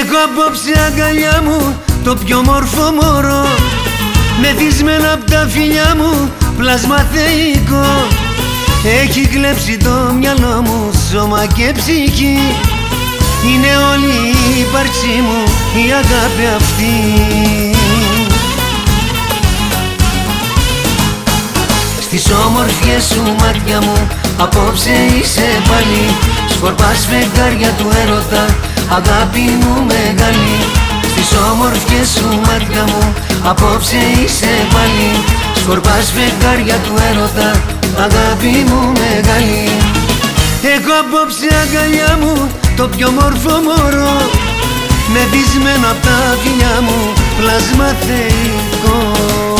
Έχω απόψε αγκαλιά μου το πιο μόρφο μωρό. Μεθυσμένα απ' τα φιλιά μου πλάσμα θεϊκό. Έχει κλέψει το μυαλό μου σώμα και ψυχή. Είναι όλη η ύπαρξή μου η αγάπη αυτή. Στις όμορφιες σου μάτια μου απόψε είσαι πάλι. Σκορπάς φεγγάρια του έρωτα αγάπη μου μεγάλη Στις όμορφιες σου μάτια μου απόψε είσαι πάλι. Σκορπάς φεγγάρια του έρωτα αγάπη μου μεγάλη. Έχω απόψε αγκαλιά μου το πιο μόρφο μωρό. Με δυσμένο απ' τα φιλιά μου πλάσμα θεϊκό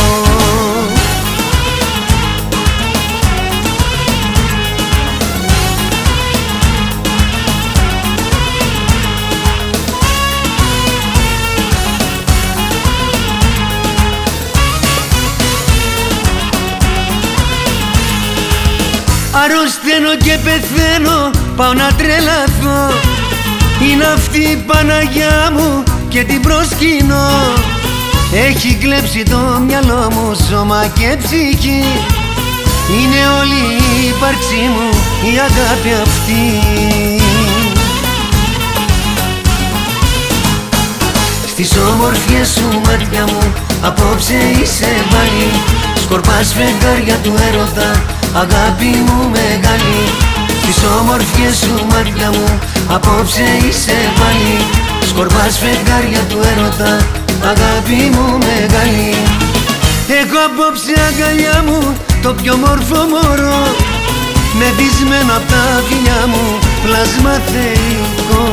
Αρρωσταίνω και πεθαίνω, πάω να τρελαθώ. Είναι αυτή η Παναγιά μου και την προσκυνώ. Έχει κλέψει το μυαλό μου σώμα και ψυχή. Είναι όλη η ύπαρξή μου η αγάπη αυτή. Στις όμορφιες σου μάτια μου απόψε είσαι πάλι Σκορπάς φεγγάρια του έρωτα αγάπη μου μεγάλη Στις όμορφιες σου μάτια μου απόψε είσαι πάλι. Σκορπάς φεγγάρια του έρωτα αγάπη μου μεγάλη. Έχω απόψε αγκαλιά μου το πιο μόρφο μωρό. Με δυσμένο απ' τα φιλιά μου πλάσμα θεϊκό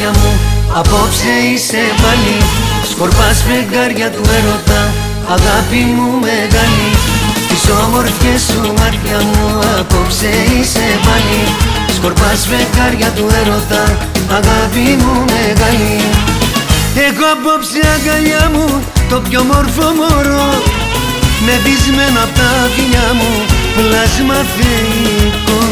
σου μάτια μου. Απόψε είσαι πάλι. Σκορπάς φεγγάρια του έρωτα. Αγάπη μου μεγάλη. Στις όμορφιες σου μάτια μου. Απόψε είσαι πάλι. Σκορπάς φεγγάρια του έρωτα. Αγάπη μου μεγάλη. Έχω απόψε αγκαλιά μου Το πιο μόρφο μωρό. Με δυσμένο απ' τα φιλιά μου. Πλάσμα θεϊκό